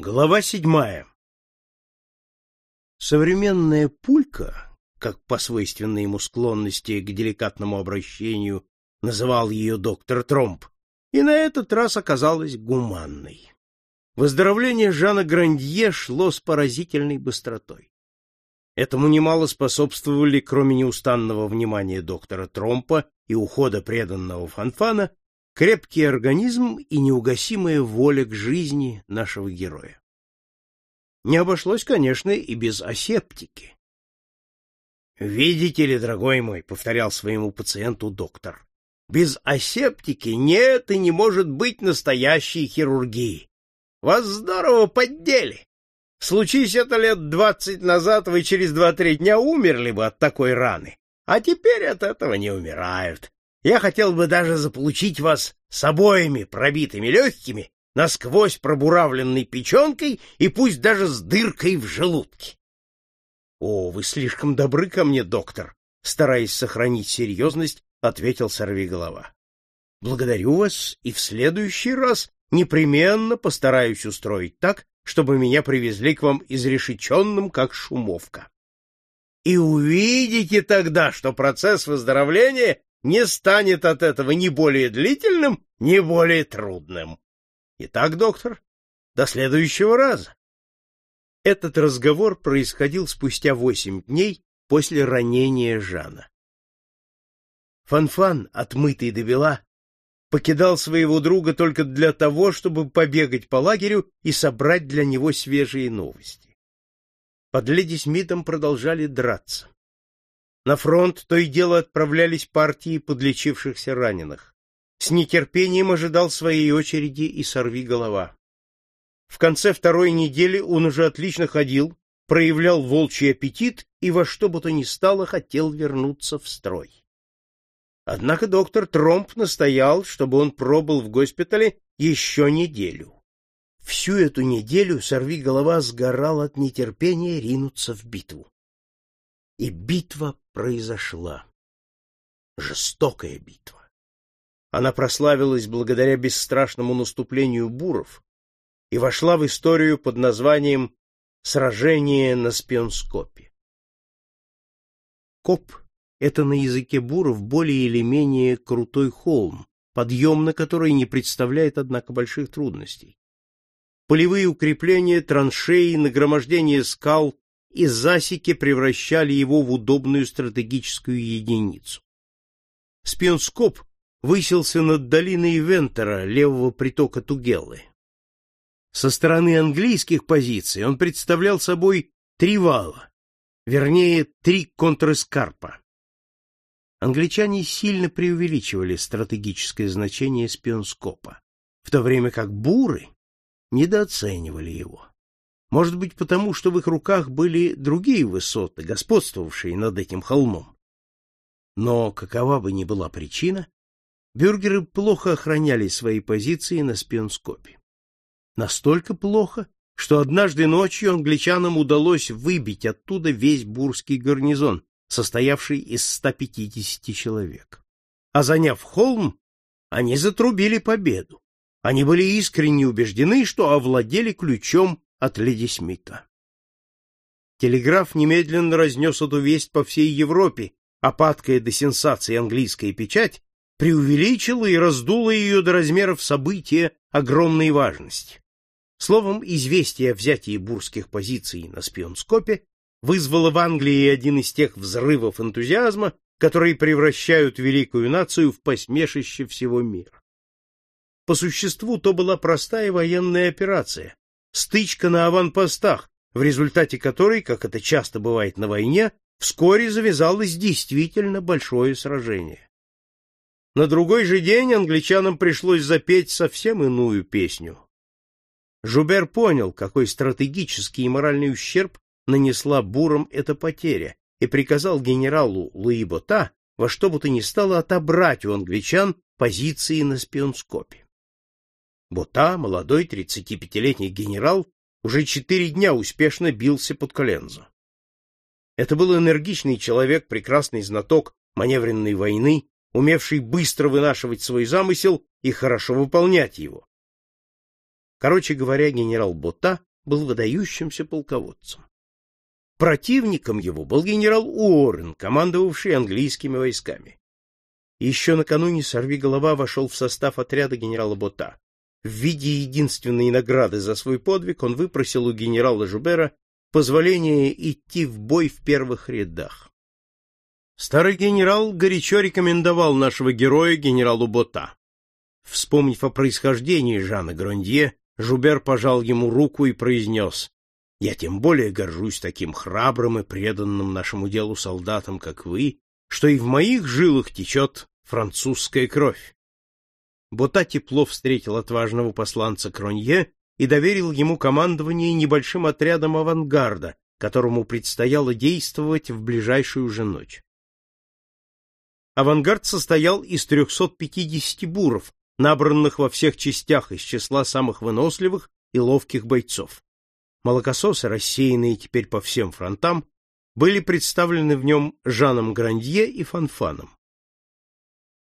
Глава седьмая. Современная пулька, как по свойственной ему склонности к деликатному обращению называл ее доктор Тромп, и на этот раз оказалась гуманной. Выздоровление Жана Грандье шло с поразительной быстротой. Этому немало способствовали, кроме неустанного внимания доктора Тромпа и ухода преданного Фанфана, крепкий организм и неугасимая воля к жизни нашего героя. Не обошлось, конечно, и без асептики. «Видите ли, дорогой мой», — повторял своему пациенту доктор, — «без асептики нет и не может быть настоящей хирургии. Вас здорово поддели. Случись это лет двадцать назад, вы через два-три дня умерли бы от такой раны, а теперь от этого не умирают. Я хотел бы даже заполучить вас с обоими пробитыми легкими, насквозь пробуравленной печенкой и пусть даже с дыркой в желудке. — О, вы слишком добры ко мне, доктор, — стараясь сохранить серьезность, ответил сорвиголова. — Благодарю вас, и в следующий раз непременно постараюсь устроить так, чтобы меня привезли к вам изрешеченным, как шумовка. И увидите тогда, что процесс выздоровления не станет от этого ни более длительным, ни более трудным. Итак, доктор, до следующего раза. Этот разговор происходил спустя восемь дней после ранения Жана. Фанфан, отмытый до бела, покидал своего друга только для того, чтобы побегать по лагерю и собрать для него свежие новости. Под леди Смитом продолжали драться. На фронт то и дело отправлялись партии подлечившихся раненых. С нетерпением ожидал своей очереди и сорви голова. В конце второй недели он уже отлично ходил, проявлял волчий аппетит и во что бы то ни стало хотел вернуться в строй. Однако доктор Тромп настоял, чтобы он пробыл в госпитале еще неделю. Всю эту неделю сорви голова сгорал от нетерпения ринуться в битву. И битва произошла. Жестокая битва. Она прославилась благодаря бесстрашному наступлению буров и вошла в историю под названием «Сражение на Спионскопе». Коп — это на языке буров более или менее крутой холм, подъем на который не представляет, однако, больших трудностей. Полевые укрепления, траншеи, нагромождение скал и засеки превращали его в удобную стратегическую единицу. Спионскоп высился над долиной Вентера, левого притока Тугеллы. Со стороны английских позиций он представлял собой три вала, вернее, три контрэскарпа. Англичане сильно преувеличивали стратегическое значение спионскопа, в то время как буры недооценивали его. Может быть, потому что в их руках были другие высоты, господствовавшие над этим холмом. Но какова бы ни была причина, бюргеры плохо охраняли свои позиции на спионскопе. Настолько плохо, что однажды ночью англичанам удалось выбить оттуда весь бурский гарнизон, состоявший из 150 человек. А заняв холм, они затрубили победу. Они были искренне убеждены, что овладели ключом от леди Смита. Телеграф немедленно разнес эту весть по всей Европе, а падкая до сенсации английская печать преувеличила и раздула ее до размеров события огромной важности. Словом, известие о взятии бурских позиций на Спионскопе вызвало в Англии один из тех взрывов энтузиазма, которые превращают великую нацию в посмешище всего мира. По существу то была простая военная операция, стычка на аванпостах, в результате которой, как это часто бывает на войне, вскоре завязалось действительно большое сражение. На другой же день англичанам пришлось запеть совсем иную песню. Жубер понял, какой стратегический и моральный ущерб нанесла бурам эта потеря, и приказал генералу Луи Бота во что бы то ни стало отобрать у англичан позиции на спионскопе. Бота, молодой 35-летний генерал, уже четыре дня успешно бился под Колензо. Это был энергичный человек, прекрасный знаток маневренной войны, умевший быстро вынашивать свой замысел и хорошо выполнять его. Короче говоря, генерал Бота был выдающимся полководцем. Противником его был генерал Уоррен, командовавший английскими войсками. Еще накануне сорвиголова вошел в состав отряда генерала Бота. В виде единственной награды за свой подвиг он выпросил у генерала Жубера позволение идти в бой в первых рядах. Старый генерал горячо рекомендовал нашего героя генералу Бота. Вспомнив о происхождении Жана Грандье, Жубер пожал ему руку и произнес, «Я тем более горжусь таким храбрым и преданным нашему делу солдатом, как вы, что и в моих жилах течет французская кровь. Бота тепло встретил отважного посланца Кронье и доверил ему командование небольшим отрядом авангарда, которому предстояло действовать в ближайшую же ночь. Авангард состоял из 350 буров, набранных во всех частях из числа самых выносливых и ловких бойцов. Молокососы, рассеянные теперь по всем фронтам, были представлены в нем Жаном Грандье и Фанфаном.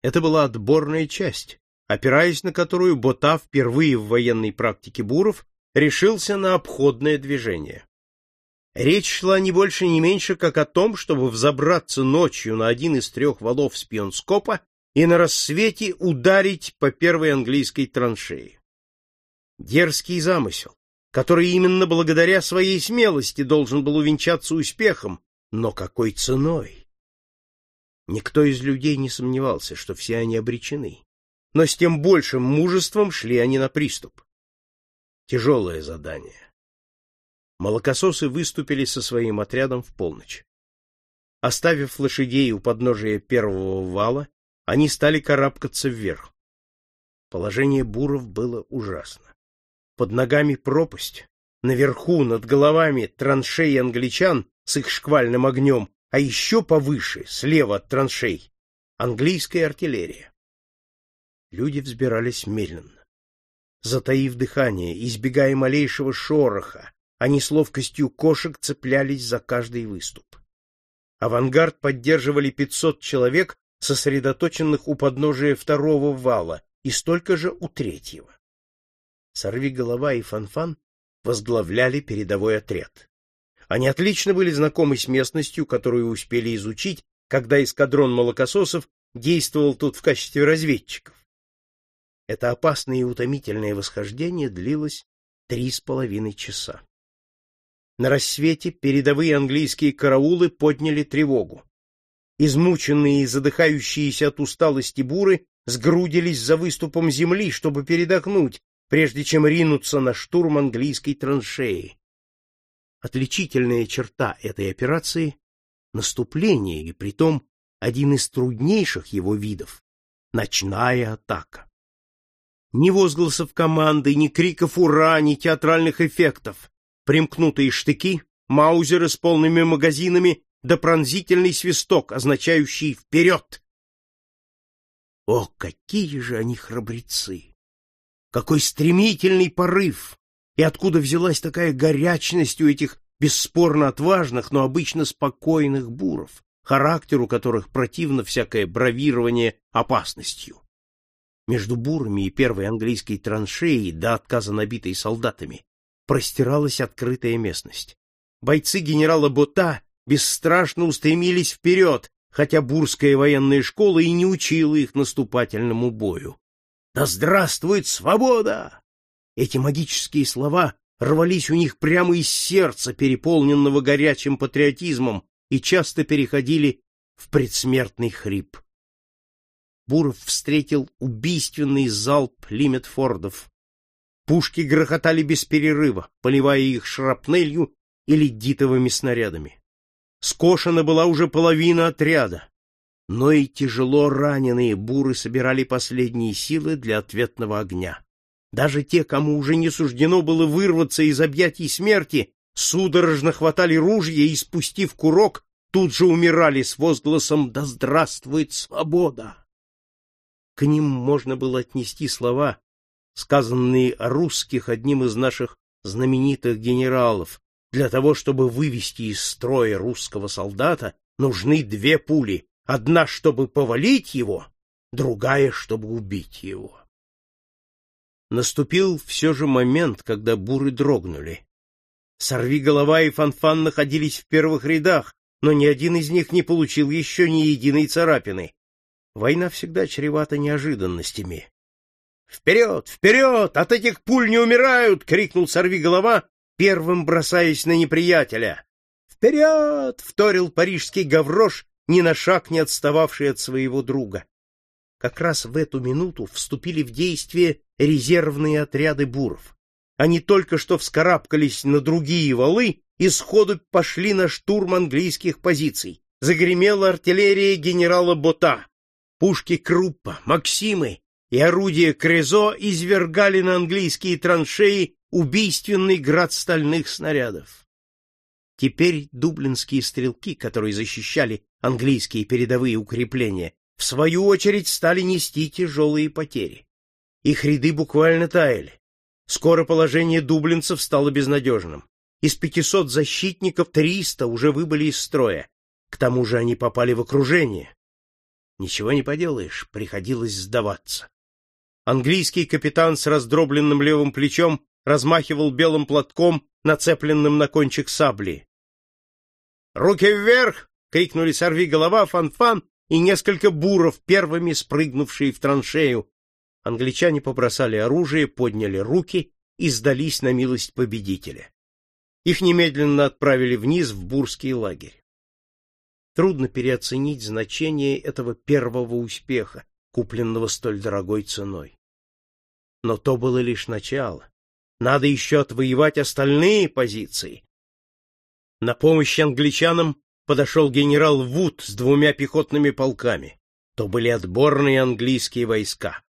Это была отборная часть, опираясь на которую Бота впервые в военной практике буров решился на обходное движение. Речь шла не больше не меньше, как о том, чтобы взобраться ночью на один из трех валов спионскопа и на рассвете ударить по первой английской траншеи. Дерзкий замысел, который именно благодаря своей смелости должен был увенчаться успехом, но какой ценой? Никто из людей не сомневался, что все они обречены но с тем большим мужеством шли они на приступ. Тяжелое задание. Молокососы выступили со своим отрядом в полночь. Оставив лошадей у подножия первого вала, они стали карабкаться вверх. Положение буров было ужасно. Под ногами пропасть, наверху, над головами траншеи англичан с их шквальным огнем, а еще повыше, слева от траншей, английская артиллерия. Люди взбирались медленно. Затаив дыхание, избегая малейшего шороха, они с ловкостью кошек цеплялись за каждый выступ. Авангард поддерживали 500 человек, сосредоточенных у подножия второго вала, и столько же у третьего. Сорви голова и Фанфан возглавляли передовой отряд. Они отлично были знакомы с местностью, которую успели изучить, когда эскадрон молокососов действовал тут в качестве разведчиков. Это опасное и утомительное восхождение длилось три с половиной часа. На рассвете передовые английские караулы подняли тревогу. Измученные и задыхающиеся от усталости буры сгрудились за выступом земли, чтобы передохнуть, прежде чем ринуться на штурм английской траншеи. Отличительная черта этой операции — наступление, и притом один из труднейших его видов — ночная атака. Ни возгласов команды, ни криков «Ура!», ни театральных эффектов. Примкнутые штыки, маузеры с полными магазинами да пронзительный свисток, означающий «Вперед!». О, какие же они храбрецы! Какой стремительный порыв! И откуда взялась такая горячность у этих бесспорно отважных, но обычно спокойных буров, характеру которых противно всякое бравирование опасностью? Между бурами и первой английской траншеей, до отказа набитой солдатами, простиралась открытая местность. Бойцы генерала Бота бесстрашно устремились вперед, хотя бурская военная школа и не учила их наступательному бою. «Да здравствует свобода!» Эти магические слова рвались у них прямо из сердца, переполненного горячим патриотизмом, и часто переходили в предсмертный хрип. Буров встретил убийственный залп Лиметфордов. Пушки грохотали без перерыва, поливая их шрапнелью или дитовыми снарядами. Скошена была уже половина отряда, но и тяжело раненые буры собирали последние силы для ответного огня. Даже те, кому уже не суждено было вырваться из объятий смерти, судорожно хватали ружья и, спустив курок, тут же умирали с возгласом «Да здравствует свобода!». К ним можно было отнести слова, сказанные о русских одним из наших знаменитых генералов. Для того, чтобы вывести из строя русского солдата, нужны две пули. Одна, чтобы повалить его, другая, чтобы убить его. Наступил все же момент, когда буры дрогнули. Сорви голова и Фанфан находились в первых рядах, но ни один из них не получил еще ни единой царапины. Война всегда чревата неожиданностями. «Вперед! Вперед! От этих пуль не умирают!» — крикнул сорви голова, первым бросаясь на неприятеля. «Вперед!» — вторил парижский гаврош, ни на шаг не отстававший от своего друга. Как раз в эту минуту вступили в действие резервные отряды буров. Они только что вскарабкались на другие валы и сходу пошли на штурм английских позиций. Загремела артиллерия генерала Бота. Пушки Круппа, Максимы и орудия Крезо извергали на английские траншеи убийственный град стальных снарядов. Теперь дублинские стрелки, которые защищали английские передовые укрепления, в свою очередь стали нести тяжелые потери. Их ряды буквально таяли. Скоро положение дублинцев стало безнадежным. Из 500 защитников 300 уже выбыли из строя. К тому же они попали в окружение. Ничего не поделаешь, приходилось сдаваться. Английский капитан с раздробленным левым плечом размахивал белым платком, нацепленным на кончик сабли. «Руки вверх!» — крикнули Сорви-голова, фан-фан и несколько буров, первыми спрыгнувшие в траншею. Англичане побросали оружие, подняли руки и сдались на милость победителя. Их немедленно отправили вниз в бурский лагерь. Трудно переоценить значение этого первого успеха, купленного столь дорогой ценой. Но то было лишь начало. Надо еще отвоевать остальные позиции. На помощь англичанам подошел генерал Вуд с двумя пехотными полками. То были отборные английские войска.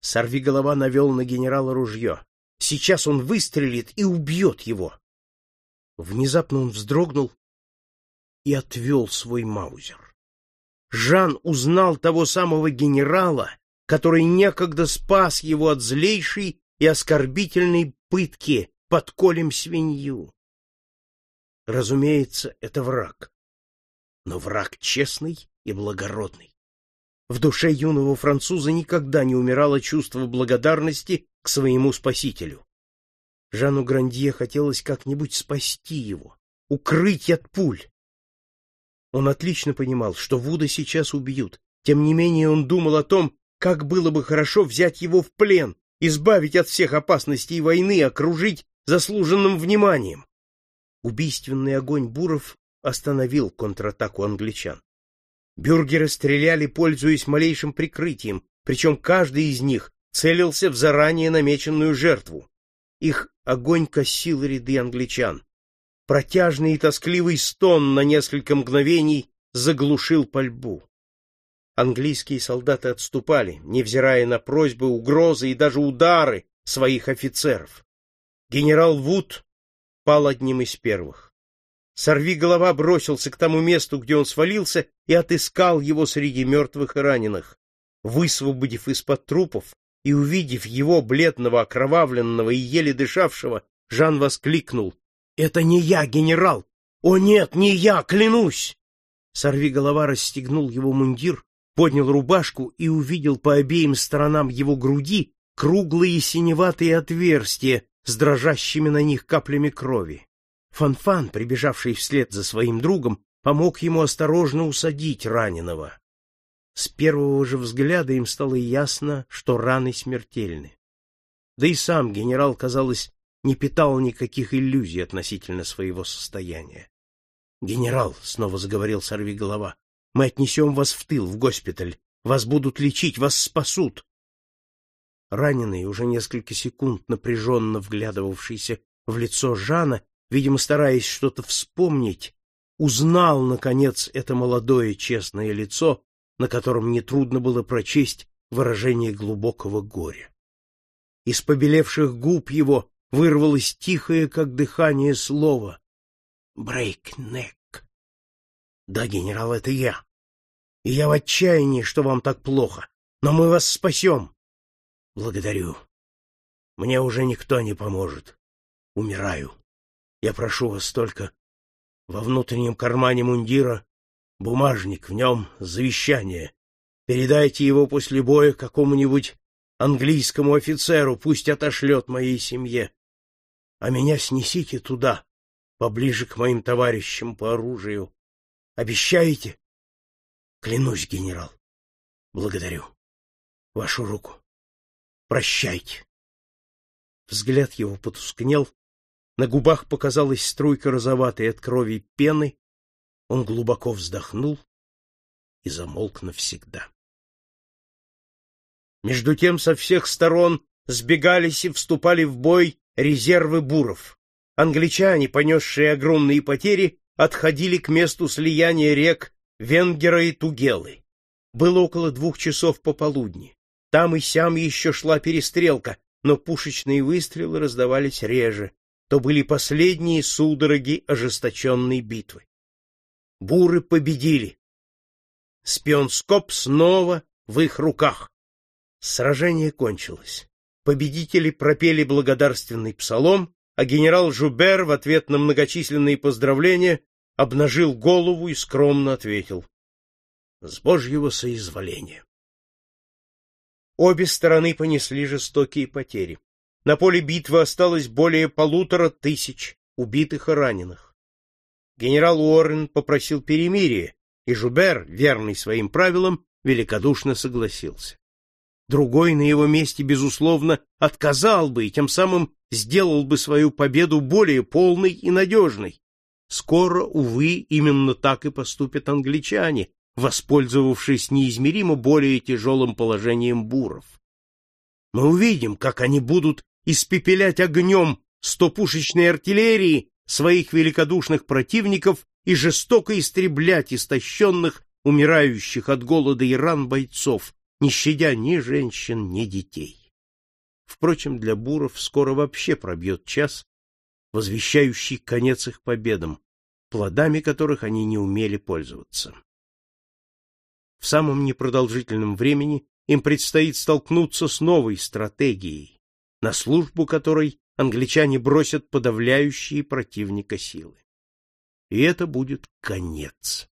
Сорвиголова навел на генерала ружье. Сейчас он выстрелит и убьет его. Внезапно он вздрогнул и отвел свой маузер. Жан узнал того самого генерала, который некогда спас его от злейшей и оскорбительной пытки под колем свинью. Разумеется, это враг. Но враг честный и благородный. В душе юного француза никогда не умирало чувство благодарности к своему спасителю. Жану Грандье хотелось как-нибудь спасти его, укрыть от пуль. Он отлично понимал, что Вуда сейчас убьют. Тем не менее он думал о том, как было бы хорошо взять его в плен, избавить от всех опасностей войны, окружить заслуженным вниманием. Убийственный огонь буров остановил контратаку англичан. Бюргеры стреляли, пользуясь малейшим прикрытием, причем каждый из них целился в заранее намеченную жертву. Их огонь косил ряды англичан. Протяжный и тоскливый стон на несколько мгновений заглушил пальбу. Английские солдаты отступали, невзирая на просьбы, угрозы и даже удары своих офицеров. Генерал Вуд пал одним из первых. Сорви голова бросился к тому месту, где он свалился, и отыскал его среди мертвых и раненых. Высвободив из-под трупов и увидев его бледного, окровавленного и еле дышавшего, Жан воскликнул: "Это не я, генерал! О нет, не я, клянусь!" Сорви голова расстегнул его мундир, поднял рубашку и увидел по обеим сторонам его груди круглые синеватые отверстия, с дрожащими на них каплями крови. Фанфан, прибежавший вслед за своим другом, помог ему осторожно усадить раненого. С первого же взгляда им стало ясно, что раны смертельны. Да и сам генерал, казалось, не питал никаких иллюзий относительно своего состояния. «Генерал», — снова заговорил сорвиголова, — «мы отнесем вас в тыл, в госпиталь. Вас будут лечить, вас спасут. Раненый, уже несколько секунд напряженно вглядывавшийся в лицо Жана, видимо, стараясь что-то вспомнить, узнал, наконец, это молодое честное лицо, на котором нетрудно было прочесть выражение глубокого горя. Из побелевших губ его вырвалось тихое, как дыхание, слово «Брейкнек». «Да, генерал, это я. И я в отчаянии, что вам так плохо, но мы вас спасем. Благодарю. Мне уже никто не поможет. Умираю. Я прошу вас только во внутреннем кармане мундира бумажник, в нем завещание. Передайте его после боя какому-нибудь английскому офицеру, пусть отошлет моей семье. А меня снесите туда, поближе к моим товарищам по оружию. Обещаете? Клянусь, генерал. Благодарю. Вашу руку. Прощайте. Взгляд его потускнел, на губах показалась струйка розоватой от крови пены, он глубоко вздохнул и замолк навсегда. Между тем со всех сторон сбегались и вступали в бой резервы буров. Англичане, понесшие огромные потери, отходили к месту слияния рек Венгера и Тугелы. Было около двух часов пополудни. Там и сям еще шла перестрелка, но пушечные выстрелы раздавались реже. То были последние судороги ожесточенной битвы. Буры победили. Спионскоп снова в их руках. Сражение кончилось. Победители пропели благодарственный псалом, а генерал Жубер в ответ на многочисленные поздравления обнажил голову и скромно ответил: "С Божьего соизволения". Обе стороны понесли жестокие потери. На поле битвы осталось более полутора тысяч убитых и раненых. Генерал Уоррен попросил перемирия, и Жубер, верный своим правилам, великодушно согласился. Другой на его месте, безусловно, отказал бы и тем самым сделал бы свою победу более полной и надежной. Скоро, увы, именно так и поступят англичане, воспользовавшись неизмеримо более тяжелым положением буров. Мы увидим, как они будут испепелять огнем стопушечной артиллерии своих великодушных противников и жестоко истреблять истощенных, умирающих от голода и ран бойцов, не щадя ни женщин, ни детей. Впрочем, для буров скоро вообще пробьет час, возвещающий конец их победам, плодами которых они не умели пользоваться. В самом непродолжительном времени им предстоит столкнуться с новой стратегией, на службу которой англичане бросят подавляющие противника силы. И это будет конец.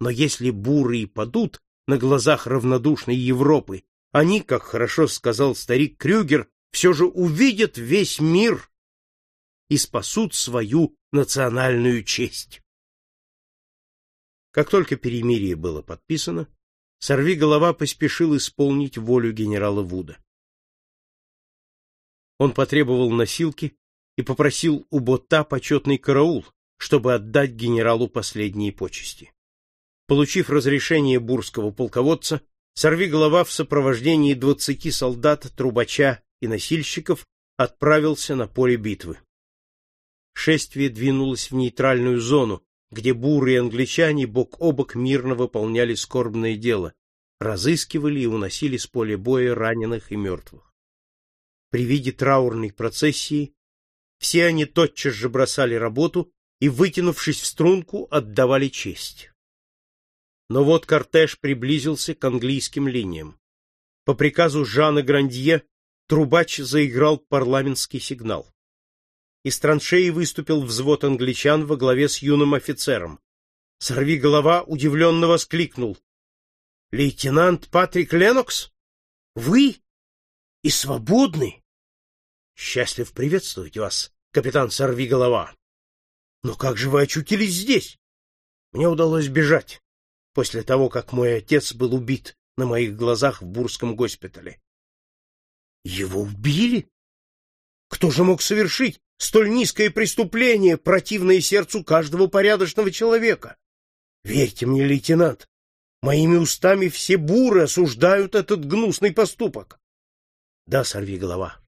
Но если буры и падут на глазах равнодушной Европы, они, как хорошо сказал старик Крюгер, все же увидят весь мир и спасут свою национальную честь. Как только перемирие было подписано, Сорви голова поспешил исполнить волю генерала Вуда. Он потребовал носилки и попросил у Бота почетный караул, чтобы отдать генералу последние почести. Получив разрешение бурского полководца, Сорви голова в сопровождении двадцати солдат, трубача и носильщиков отправился на поле битвы. Шествие двинулось в нейтральную зону, где буры и англичане бок о бок мирно выполняли скорбное дело, разыскивали и уносили с поля боя раненых и мертвых. При виде траурной процессии все они тотчас же бросали работу и, вытянувшись в струнку, отдавали честь. Но вот кортеж приблизился к английским линиям. По приказу Жана Грандье трубач заиграл парламентский сигнал. Из траншеи выступил взвод англичан во главе с юным офицером. Сорви голова удивленно воскликнул: "Лейтенант Патрик Ленокс? Вы и свободны?" Счастлив приветствовать вас, капитан Сорвиголова. Но как же вы очутились здесь? Мне удалось бежать после того, как мой отец был убит на моих глазах в Бурском госпитале. Его убили? Кто же мог совершить столь низкое преступление, противное сердцу каждого порядочного человека? Верьте мне, лейтенант, моими устами все буры осуждают этот гнусный поступок. Да, сорви голова.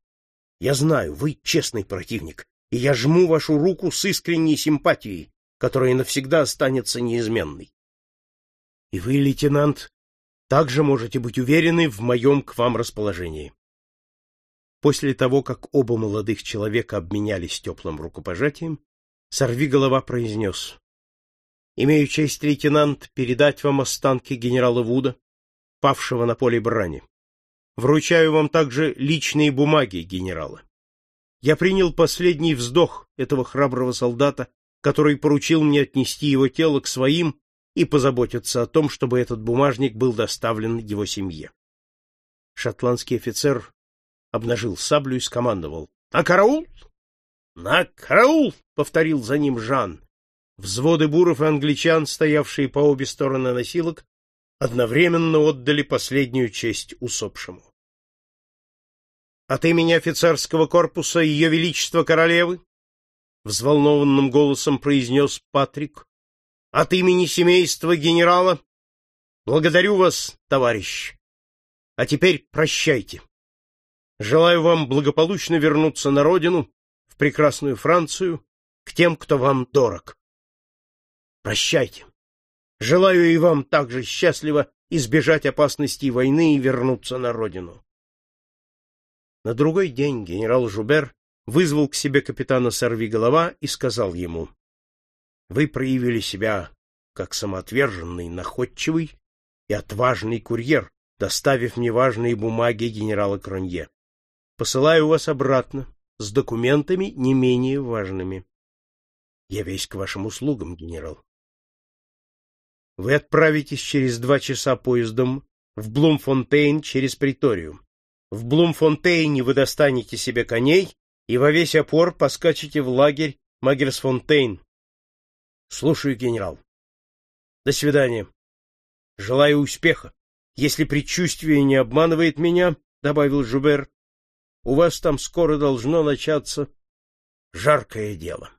Я знаю, вы честный противник, и я жму вашу руку с искренней симпатией, которая навсегда останется неизменной. И вы, лейтенант, также можете быть уверены в моем к вам расположении. После того, как оба молодых человека обменялись теплым рукопожатием, сорвиголова произнес. «Имею честь, лейтенант, передать вам останки генерала Вуда, павшего на поле брани. Вручаю вам также личные бумаги генерала. Я принял последний вздох этого храброго солдата, который поручил мне отнести его тело к своим и позаботиться о том, чтобы этот бумажник был доставлен его семье. Шотландский офицер обнажил саблю и скомандовал: "А караул!" На караул! повторил за ним Жан. Взводы буров и англичан, стоявшие по обе стороны носилок, одновременно отдали последнюю честь усопшему. От имени офицерского корпуса Ее Величества Королевы, взволнованным голосом произнес Патрик, от имени семейства генерала, благодарю вас, товарищ. А теперь прощайте. Желаю вам благополучно вернуться на родину, в прекрасную Францию, к тем, кто вам дорог. Прощайте. Желаю и вам также счастливо избежать опасностей войны и вернуться на родину. На другой день генерал Жубер вызвал к себе капитана Сорвиголова и сказал ему: "Вы проявили себя как самоотверженный, находчивый и отважный курьер, доставив мне важные бумаги генерала Кронье. Посылаю вас обратно с документами не менее важными. Я весь к вашим услугам, генерал. Вы отправитесь через два часа поездом в Блумфонтейн через Приторию. В Блумфонтейне вы достанете себе коней и во весь опор поскачете в лагерь Магерсфонтейн. Слушаю, генерал. До свидания. Желаю успеха. Если предчувствие не обманывает меня, добавил Жубер, у вас там скоро должно начаться жаркое дело.